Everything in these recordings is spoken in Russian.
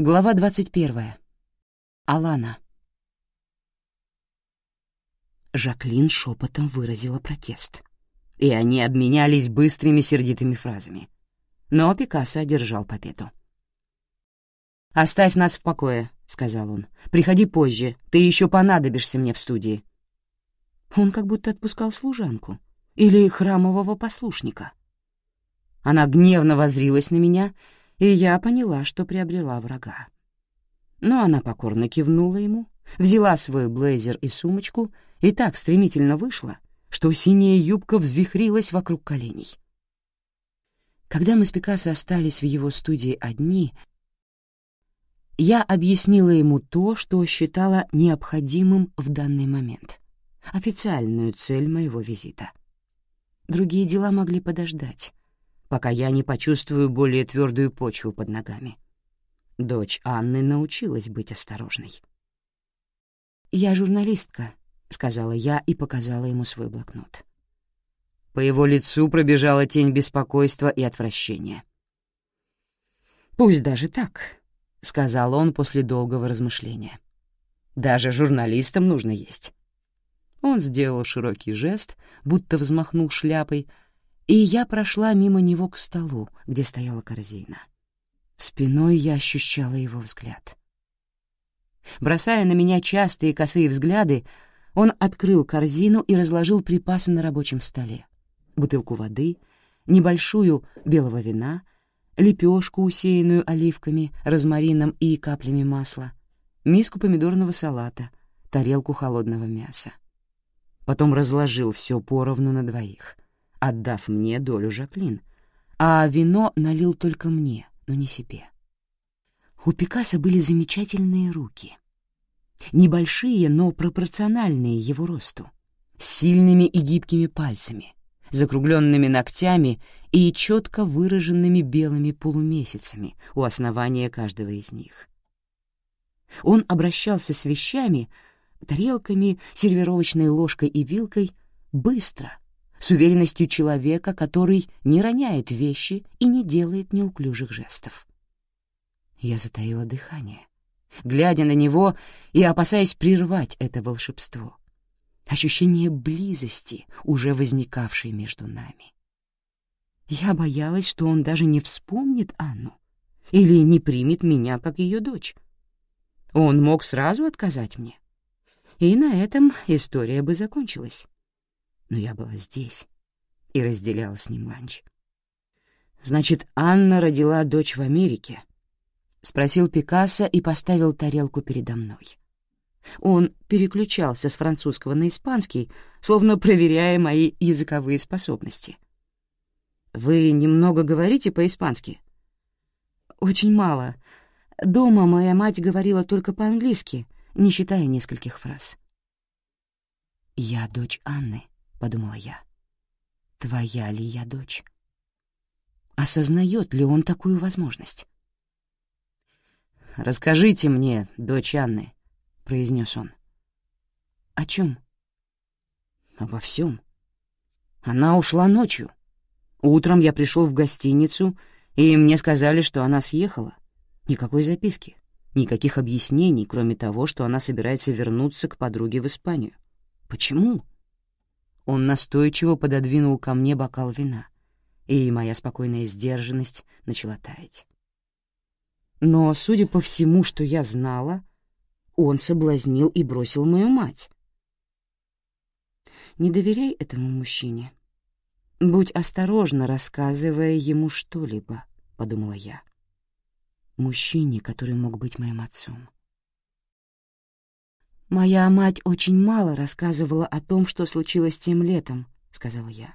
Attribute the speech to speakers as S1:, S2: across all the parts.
S1: Глава 21. Алана. Жаклин шепотом выразила протест, и они обменялись быстрыми сердитыми фразами. Но Пикассо одержал победу. «Оставь нас в покое», — сказал он. «Приходи позже, ты еще понадобишься мне в студии». Он как будто отпускал служанку или храмового послушника. Она гневно возрилась на меня — и я поняла, что приобрела врага. Но она покорно кивнула ему, взяла свой блейзер и сумочку и так стремительно вышла, что синяя юбка взвихрилась вокруг коленей. Когда мы с Пикассо остались в его студии одни, я объяснила ему то, что считала необходимым в данный момент, официальную цель моего визита. Другие дела могли подождать, пока я не почувствую более твердую почву под ногами. Дочь Анны научилась быть осторожной. «Я журналистка», — сказала я и показала ему свой блокнот. По его лицу пробежала тень беспокойства и отвращения. «Пусть даже так», — сказал он после долгого размышления. «Даже журналистам нужно есть». Он сделал широкий жест, будто взмахнул шляпой, и я прошла мимо него к столу, где стояла корзина. Спиной я ощущала его взгляд. Бросая на меня частые косые взгляды, он открыл корзину и разложил припасы на рабочем столе. Бутылку воды, небольшую белого вина, лепешку, усеянную оливками, розмарином и каплями масла, миску помидорного салата, тарелку холодного мяса. Потом разложил все поровну на двоих — отдав мне долю Жаклин, а вино налил только мне, но не себе. У Пикассо были замечательные руки. Небольшие, но пропорциональные его росту, с сильными и гибкими пальцами, закругленными ногтями и четко выраженными белыми полумесяцами у основания каждого из них. Он обращался с вещами, тарелками, сервировочной ложкой и вилкой быстро — с уверенностью человека, который не роняет вещи и не делает неуклюжих жестов. Я затаила дыхание, глядя на него и опасаясь прервать это волшебство. Ощущение близости, уже возникавшей между нами. Я боялась, что он даже не вспомнит Анну или не примет меня как ее дочь. Он мог сразу отказать мне. И на этом история бы закончилась но я была здесь и разделяла с ним ланч. «Значит, Анна родила дочь в Америке?» — спросил Пикассо и поставил тарелку передо мной. Он переключался с французского на испанский, словно проверяя мои языковые способности. «Вы немного говорите по-испански?» «Очень мало. Дома моя мать говорила только по-английски, не считая нескольких фраз». «Я дочь Анны», — подумала я. «Твоя ли я дочь?» Осознает ли он такую возможность? «Расскажите мне, дочь Анны», — произнес он. «О чем?» «Обо всем. Она ушла ночью. Утром я пришел в гостиницу, и мне сказали, что она съехала. Никакой записки, никаких объяснений, кроме того, что она собирается вернуться к подруге в Испанию. Почему?» Он настойчиво пододвинул ко мне бокал вина, и моя спокойная сдержанность начала таять. Но, судя по всему, что я знала, он соблазнил и бросил мою мать. Не доверяй этому мужчине. Будь осторожна, рассказывая ему что-либо, — подумала я. Мужчине, который мог быть моим отцом. «Моя мать очень мало рассказывала о том, что случилось тем летом», — сказала я.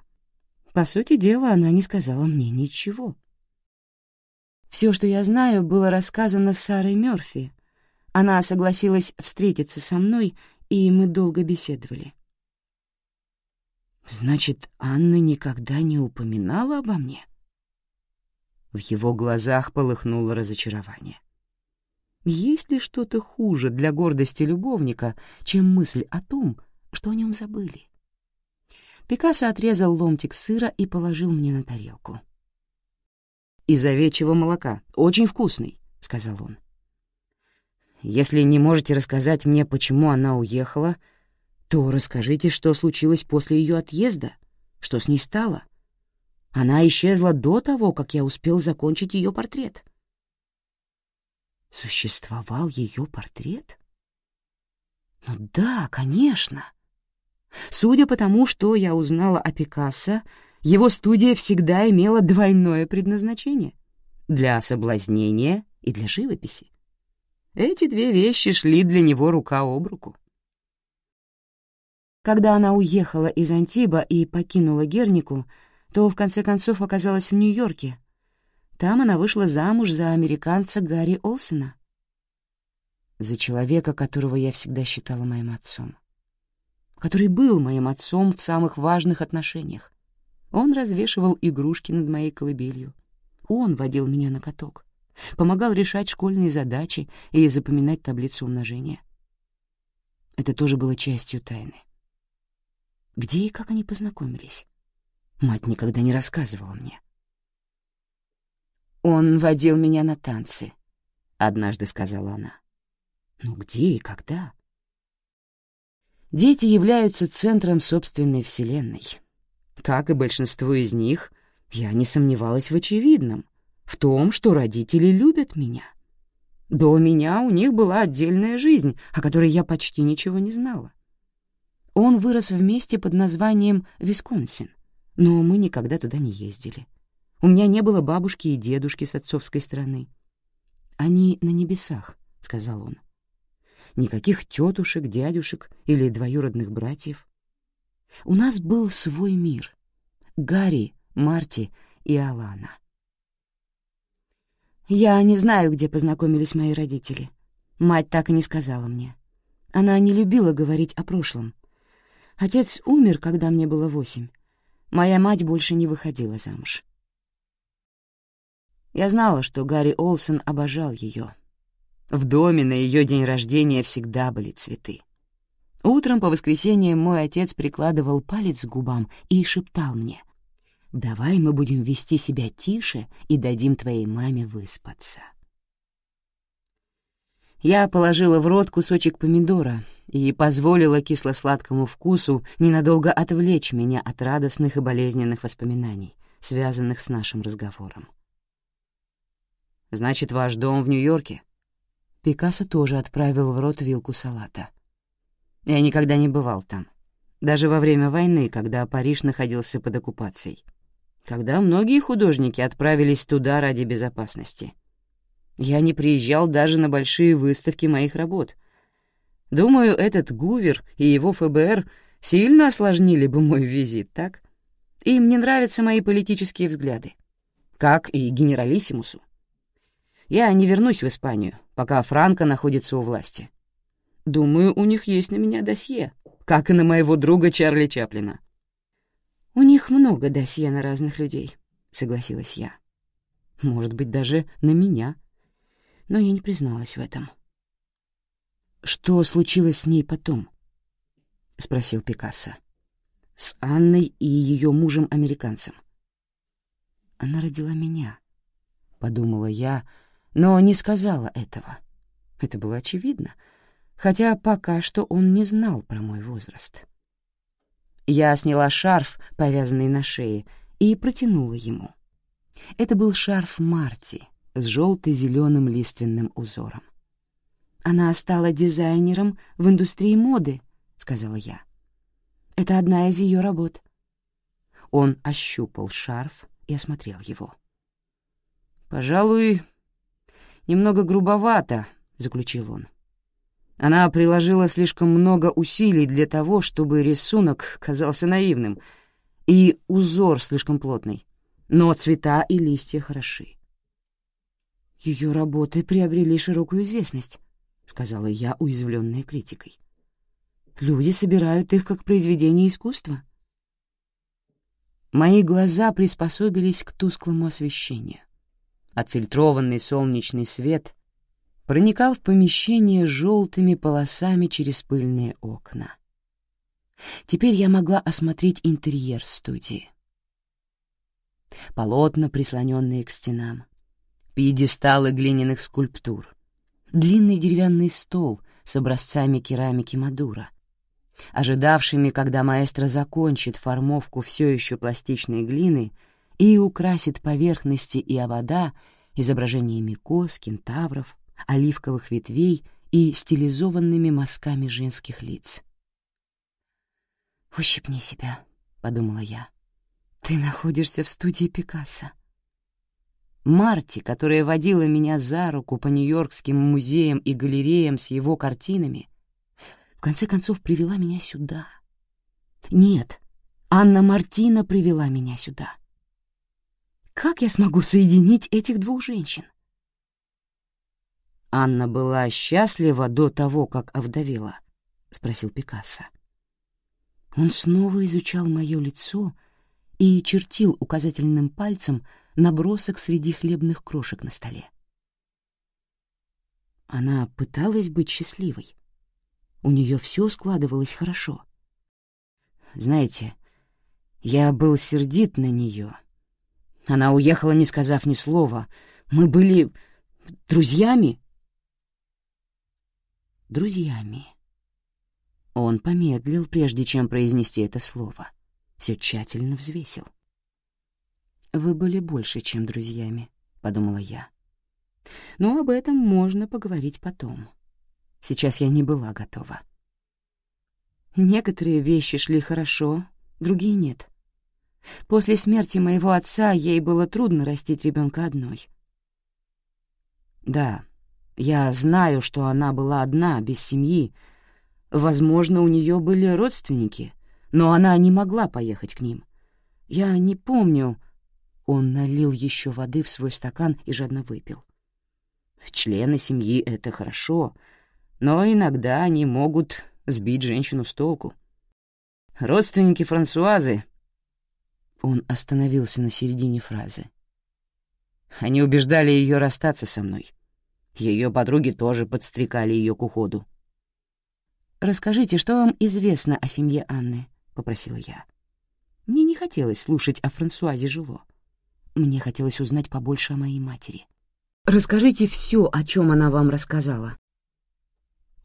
S1: По сути дела, она не сказала мне ничего. Все, что я знаю, было рассказано Сарой Мёрфи. Она согласилась встретиться со мной, и мы долго беседовали. «Значит, Анна никогда не упоминала обо мне?» В его глазах полыхнуло разочарование. Есть ли что-то хуже для гордости любовника, чем мысль о том, что о нем забыли? Пикассо отрезал ломтик сыра и положил мне на тарелку. «Из овечьего молока. Очень вкусный», — сказал он. Если не можете рассказать мне, почему она уехала, то расскажите, что случилось после ее отъезда, что с ней стало. Она исчезла до того, как я успел закончить ее портрет. Существовал ее портрет? Ну да, конечно. Судя по тому, что я узнала о Пикассо, его студия всегда имела двойное предназначение — для соблазнения и для живописи. Эти две вещи шли для него рука об руку. Когда она уехала из Антиба и покинула Гернику, то в конце концов оказалась в Нью-Йорке. Там она вышла замуж за американца Гарри Олсена. За человека, которого я всегда считала моим отцом. Который был моим отцом в самых важных отношениях. Он развешивал игрушки над моей колыбелью. Он водил меня на каток помогал решать школьные задачи и запоминать таблицу умножения. Это тоже было частью тайны. Где и как они познакомились? Мать никогда не рассказывала мне. «Он водил меня на танцы», — однажды сказала она. «Ну где и когда?» Дети являются центром собственной вселенной. Как и большинство из них, я не сомневалась в очевидном в том, что родители любят меня. До меня у них была отдельная жизнь, о которой я почти ничего не знала. Он вырос в месте под названием Висконсин, но мы никогда туда не ездили. У меня не было бабушки и дедушки с отцовской стороны. «Они на небесах», — сказал он. «Никаких тетушек, дядюшек или двоюродных братьев. У нас был свой мир. Гарри, Марти и Алана. Я не знаю, где познакомились мои родители. Мать так и не сказала мне. Она не любила говорить о прошлом. Отец умер, когда мне было восемь. Моя мать больше не выходила замуж. Я знала, что Гарри Олсен обожал ее. В доме на ее день рождения всегда были цветы. Утром по воскресеньям мой отец прикладывал палец к губам и шептал мне — Давай мы будем вести себя тише и дадим твоей маме выспаться. Я положила в рот кусочек помидора и позволила кисло-сладкому вкусу ненадолго отвлечь меня от радостных и болезненных воспоминаний, связанных с нашим разговором. «Значит, ваш дом в Нью-Йорке?» Пикассо тоже отправил в рот вилку салата. Я никогда не бывал там, даже во время войны, когда Париж находился под оккупацией когда многие художники отправились туда ради безопасности. Я не приезжал даже на большие выставки моих работ. Думаю, этот Гувер и его ФБР сильно осложнили бы мой визит, так? Им не нравятся мои политические взгляды, как и генералиссимусу. Я не вернусь в Испанию, пока Франко находится у власти. Думаю, у них есть на меня досье, как и на моего друга Чарли Чаплина. «У них много досье на разных людей», — согласилась я. «Может быть, даже на меня». Но я не призналась в этом. «Что случилось с ней потом?» — спросил Пикассо. «С Анной и ее мужем-американцем». «Она родила меня», — подумала я, но не сказала этого. Это было очевидно, хотя пока что он не знал про мой возраст. Я сняла шарф, повязанный на шее, и протянула ему. Это был шарф Марти с желто-зеленым лиственным узором. «Она стала дизайнером в индустрии моды», — сказала я. «Это одна из ее работ». Он ощупал шарф и осмотрел его. «Пожалуй, немного грубовато», — заключил он. Она приложила слишком много усилий для того, чтобы рисунок казался наивным, и узор слишком плотный, но цвета и листья хороши. Ее работы приобрели широкую известность, — сказала я, уязвленная критикой. Люди собирают их как произведение искусства. Мои глаза приспособились к тусклому освещению. Отфильтрованный солнечный свет проникал в помещение желтыми полосами через пыльные окна. Теперь я могла осмотреть интерьер студии. Полотна, прислоненные к стенам, пьедесталы глиняных скульптур, длинный деревянный стол с образцами керамики Мадура, ожидавшими, когда маэстро закончит формовку все еще пластичной глины и украсит поверхности и обода изображениями коз, кентавров, оливковых ветвей и стилизованными мазками женских лиц. «Ущипни себя», — подумала я. «Ты находишься в студии Пикассо». Марти, которая водила меня за руку по нью-йоркским музеям и галереям с его картинами, в конце концов привела меня сюда. Нет, Анна Мартина привела меня сюда. Как я смогу соединить этих двух женщин? Анна была счастлива до того, как овдовела, — спросил Пикассо. Он снова изучал мое лицо и чертил указательным пальцем набросок среди хлебных крошек на столе. Она пыталась быть счастливой. У нее все складывалось хорошо. Знаете, я был сердит на нее. Она уехала, не сказав ни слова. Мы были друзьями. Друзьями. Он помедлил, прежде чем произнести это слово. Все тщательно взвесил. «Вы были больше, чем друзьями», — подумала я. «Но об этом можно поговорить потом. Сейчас я не была готова». Некоторые вещи шли хорошо, другие нет. После смерти моего отца ей было трудно растить ребенка одной. Да, я знаю, что она была одна, без семьи, Возможно, у нее были родственники, но она не могла поехать к ним. Я не помню... Он налил еще воды в свой стакан и жадно выпил. Члены семьи — это хорошо, но иногда они могут сбить женщину с толку. Родственники Франсуазы... Он остановился на середине фразы. Они убеждали ее расстаться со мной. Ее подруги тоже подстрекали ее к уходу. «Расскажите, что вам известно о семье Анны?» — попросила я. Мне не хотелось слушать о Франсуазе Жило. Мне хотелось узнать побольше о моей матери. «Расскажите все, о чем она вам рассказала».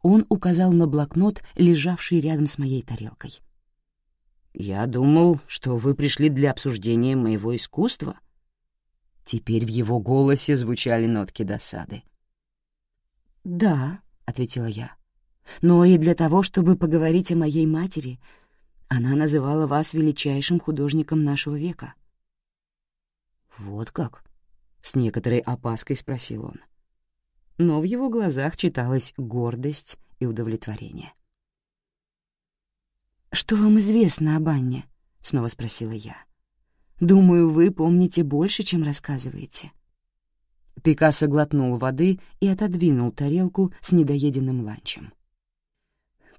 S1: Он указал на блокнот, лежавший рядом с моей тарелкой. «Я думал, что вы пришли для обсуждения моего искусства». Теперь в его голосе звучали нотки досады. «Да», — ответила я но и для того, чтобы поговорить о моей матери. Она называла вас величайшим художником нашего века». «Вот как?» — с некоторой опаской спросил он. Но в его глазах читалась гордость и удовлетворение. «Что вам известно об Анне?» — снова спросила я. «Думаю, вы помните больше, чем рассказываете». Пикассо глотнул воды и отодвинул тарелку с недоеденным ланчем.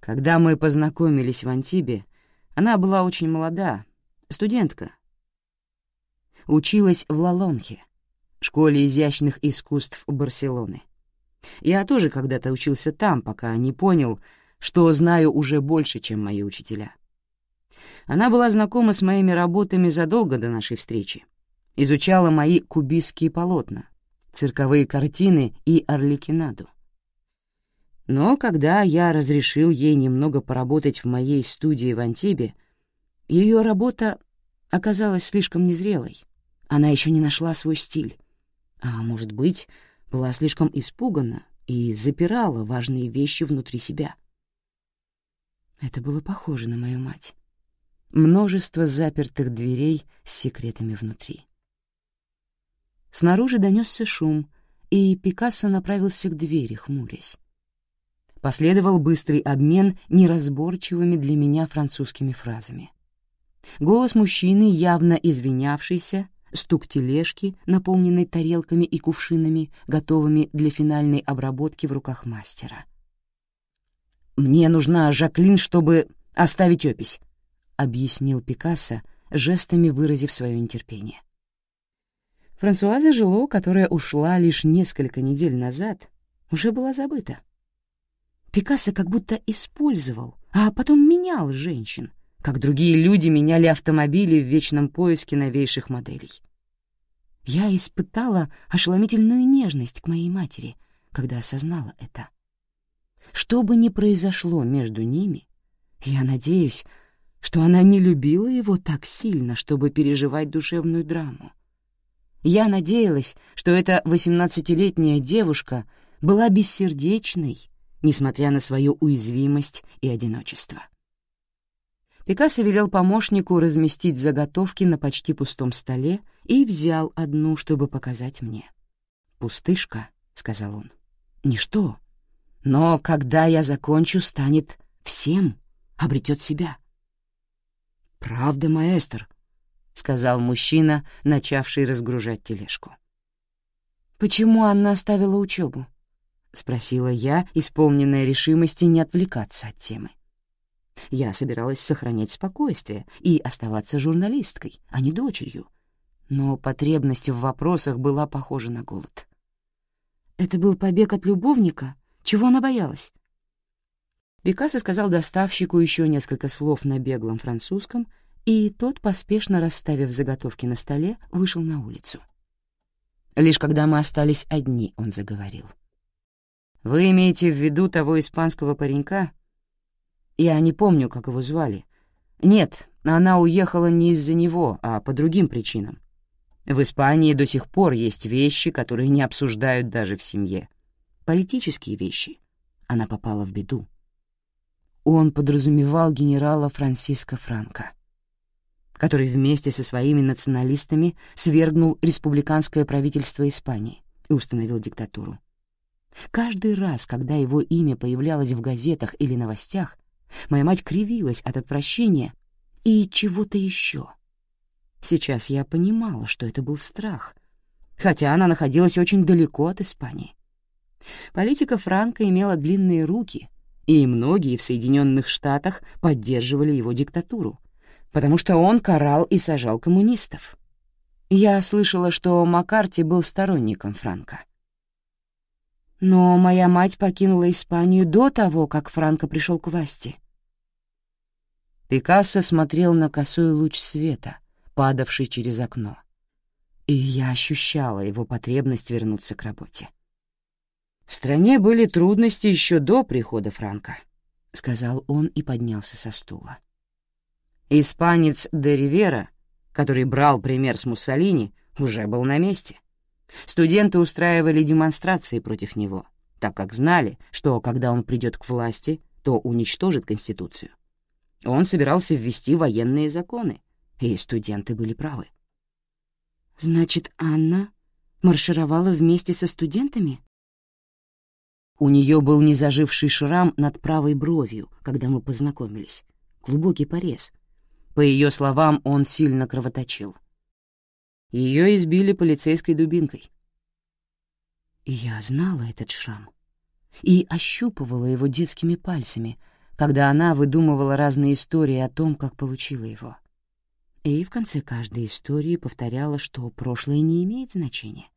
S1: Когда мы познакомились в Антибе, она была очень молода, студентка. Училась в Лалонхе, школе изящных искусств Барселоны. Я тоже когда-то учился там, пока не понял, что знаю уже больше, чем мои учителя. Она была знакома с моими работами задолго до нашей встречи, изучала мои кубистские полотна, цирковые картины и орликинаду. Но когда я разрешил ей немного поработать в моей студии в Антибе, ее работа оказалась слишком незрелой. Она еще не нашла свой стиль. А, может быть, была слишком испугана и запирала важные вещи внутри себя. Это было похоже на мою мать. Множество запертых дверей с секретами внутри. Снаружи донесся шум, и Пикассо направился к двери, хмурясь. Последовал быстрый обмен неразборчивыми для меня французскими фразами. Голос мужчины, явно извинявшийся, стук тележки, наполненной тарелками и кувшинами, готовыми для финальной обработки в руках мастера. «Мне нужна Жаклин, чтобы оставить опись», — объяснил Пикассо, жестами выразив свое нетерпение. Франсуаза Жило, которая ушла лишь несколько недель назад, уже была забыта. Пикассо как будто использовал, а потом менял женщин, как другие люди меняли автомобили в вечном поиске новейших моделей. Я испытала ошеломительную нежность к моей матери, когда осознала это. Что бы ни произошло между ними, я надеюсь, что она не любила его так сильно, чтобы переживать душевную драму. Я надеялась, что эта восемнадцатилетняя девушка была бессердечной, несмотря на свою уязвимость и одиночество. Пикассо велел помощнику разместить заготовки на почти пустом столе и взял одну, чтобы показать мне. «Пустышка», — сказал он, — «ничто. Но когда я закончу, станет всем, обретет себя». «Правда, маэстр», — сказал мужчина, начавший разгружать тележку. «Почему Анна оставила учебу?» — спросила я, исполненная решимости не отвлекаться от темы. Я собиралась сохранять спокойствие и оставаться журналисткой, а не дочерью. Но потребность в вопросах была похожа на голод. Это был побег от любовника? Чего она боялась? Пикассо сказал доставщику еще несколько слов на беглом французском, и тот, поспешно расставив заготовки на столе, вышел на улицу. Лишь когда мы остались одни, он заговорил. «Вы имеете в виду того испанского паренька, я не помню, как его звали. Нет, она уехала не из-за него, а по другим причинам. В Испании до сих пор есть вещи, которые не обсуждают даже в семье. Политические вещи. Она попала в беду. Он подразумевал генерала Франсиско Франко, который вместе со своими националистами свергнул республиканское правительство Испании и установил диктатуру. Каждый раз, когда его имя появлялось в газетах или новостях, Моя мать кривилась от отвращения и чего-то еще. Сейчас я понимала, что это был страх, хотя она находилась очень далеко от Испании. Политика Франка имела длинные руки, и многие в Соединенных Штатах поддерживали его диктатуру, потому что он карал и сажал коммунистов. Я слышала, что Маккарти был сторонником Франка. Но моя мать покинула Испанию до того, как Франко пришел к власти. Пикассо смотрел на косой луч света, падавший через окно, и я ощущала его потребность вернуться к работе. «В стране были трудности еще до прихода Франка», — сказал он и поднялся со стула. Испанец де Ривера, который брал пример с Муссолини, уже был на месте — Студенты устраивали демонстрации против него, так как знали, что когда он придет к власти, то уничтожит Конституцию. Он собирался ввести военные законы, и студенты были правы. «Значит, Анна маршировала вместе со студентами?» У нее был незаживший шрам над правой бровью, когда мы познакомились. Глубокий порез. По ее словам, он сильно кровоточил. Ее избили полицейской дубинкой. я знала этот шрам и ощупывала его детскими пальцами, когда она выдумывала разные истории о том, как получила его. И в конце каждой истории повторяла, что прошлое не имеет значения.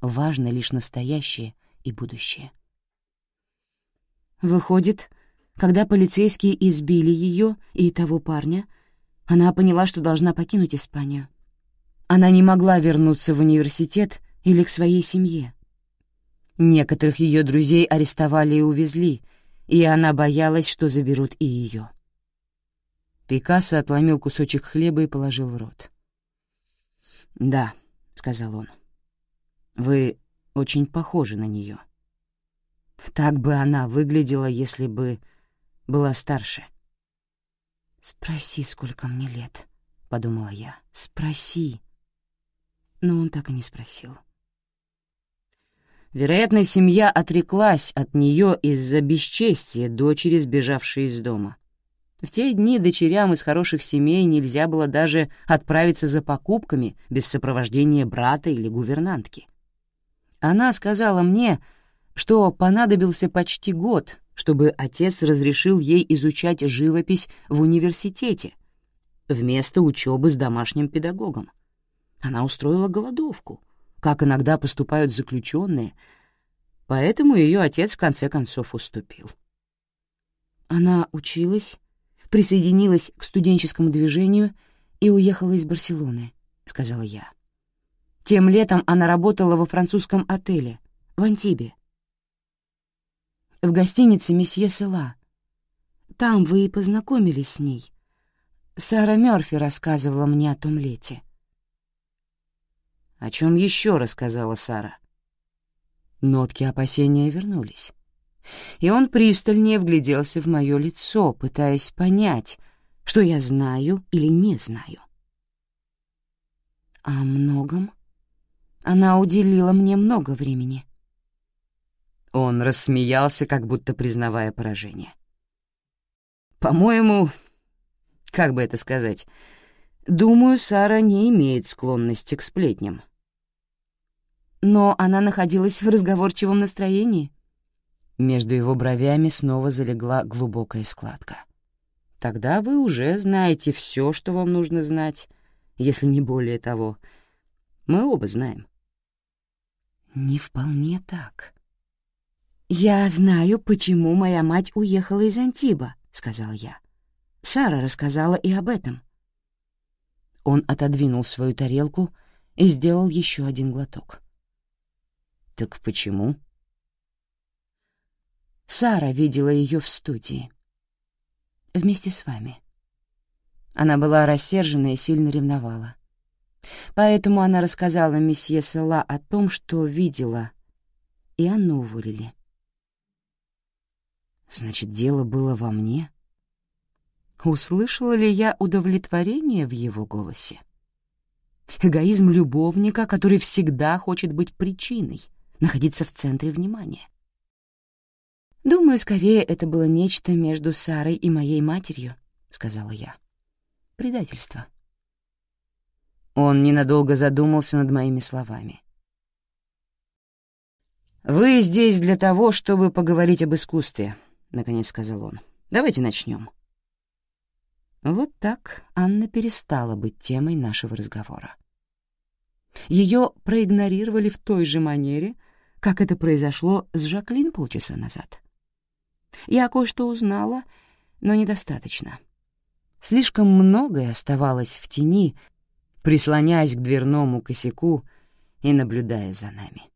S1: Важно лишь настоящее и будущее. Выходит, когда полицейские избили ее и того парня, она поняла, что должна покинуть Испанию — она не могла вернуться в университет или к своей семье. Некоторых ее друзей арестовали и увезли, и она боялась, что заберут и ее. Пикассо отломил кусочек хлеба и положил в рот. «Да», — сказал он, — «вы очень похожи на нее. Так бы она выглядела, если бы была старше». «Спроси, сколько мне лет», — подумала я. «Спроси» но он так и не спросил. Вероятно, семья отреклась от нее из-за бесчестия дочери, сбежавшей из дома. В те дни дочерям из хороших семей нельзя было даже отправиться за покупками без сопровождения брата или гувернантки. Она сказала мне, что понадобился почти год, чтобы отец разрешил ей изучать живопись в университете вместо учебы с домашним педагогом. Она устроила голодовку, как иногда поступают заключенные, поэтому ее отец в конце концов уступил. Она училась, присоединилась к студенческому движению и уехала из Барселоны, — сказала я. Тем летом она работала во французском отеле, в Антибе. В гостинице месье Села. Там вы и познакомились с ней. Сара Мёрфи рассказывала мне о том лете».
S2: «О чем еще рассказала Сара?»
S1: Нотки опасения вернулись. И он пристальнее вгляделся в мое лицо, пытаясь понять, что я знаю или не знаю. О многом. Она уделила мне много времени.
S2: Он рассмеялся, как будто признавая поражение. «По-моему, как бы это сказать, думаю, Сара не имеет склонности к сплетням».
S1: Но она находилась в разговорчивом настроении.
S2: Между его бровями снова залегла глубокая складка. «Тогда вы уже знаете все, что вам нужно знать, если не более того. Мы оба знаем».
S1: «Не вполне так», «Я знаю, почему моя мать уехала из Антиба», — сказал я. Сара рассказала и об этом. Он отодвинул свою тарелку и сделал еще один глоток.
S2: «Так почему?»
S1: Сара видела ее в студии. Вместе с вами. Она была рассержена и сильно ревновала. Поэтому она рассказала месье Села о том, что видела, и Анну уволили.
S2: Значит, дело было во мне?
S1: Услышала ли я удовлетворение в его голосе? Эгоизм любовника, который всегда хочет быть причиной, находиться в центре внимания. «Думаю, скорее это было нечто между Сарой и моей матерью», — сказала я. «Предательство».
S2: Он ненадолго задумался над моими словами. «Вы здесь для того, чтобы поговорить об искусстве», — наконец сказал он. «Давайте начнем».
S1: Вот так Анна перестала быть темой нашего разговора. Ее проигнорировали в той же манере, как это произошло с Жаклин полчаса назад. Я кое-что узнала, но недостаточно. Слишком многое оставалось в тени, прислоняясь к дверному косяку и наблюдая за нами.